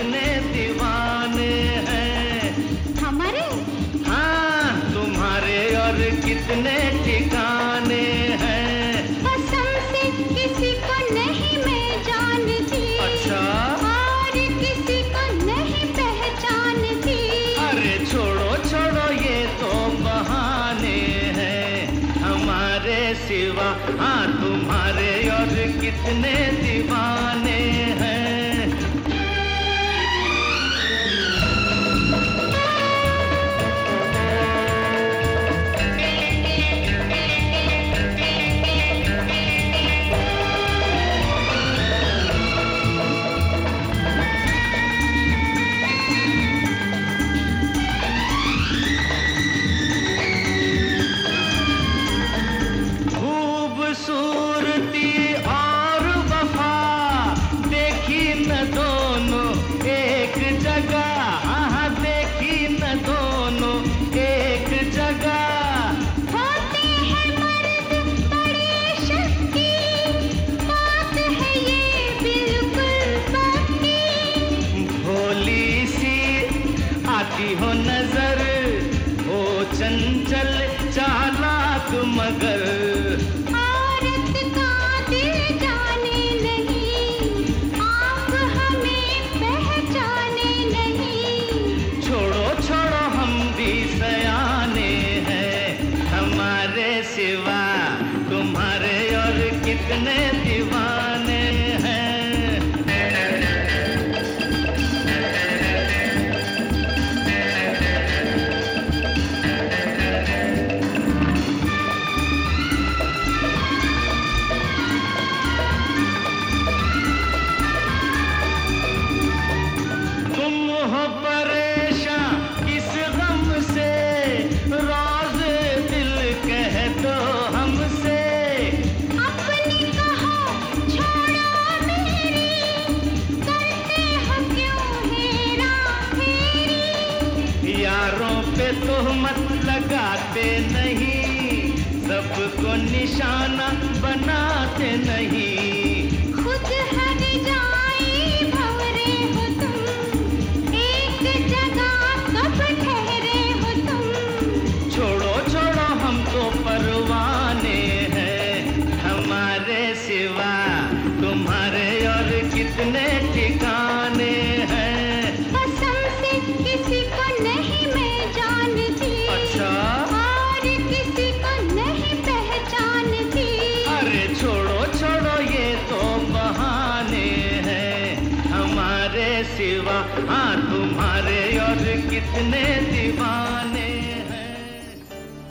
कितने दीवाने हैं। हमारे? हाँ तुम्हारे और कितने ठिकाने हैं। कसम से किसी को नहीं मैं जानती। अच्छा? और किसी को नहीं पहचानती। अरे छोड़ो छोड़ो ये तो बहाने हैं। हमारे सिवा हाँ तुम्हारे और कितने दीवाने आती हो नज़र हो चंचल चालाक मगर। औरत का दिल जाने नहीं आप हमें पहचाने नहीं। छोड़ो छोड़ो हम भी सयाने हैं हमारे सिवा तुम्हारे और कितने दीवाने यारों पे तोहमत लगाते नहीं सबको निशाना बनाते नहीं। खुद हर जाई भवरे हो तुम एक जगह कब ठहरे हो तुम। छोड़ो छोड़ो हम तो परवाने हैं हमारे सिवा तुम्हारे और कितने ठिकाने। सिवा। हाँ तुम्हारे और कितने दीवाने।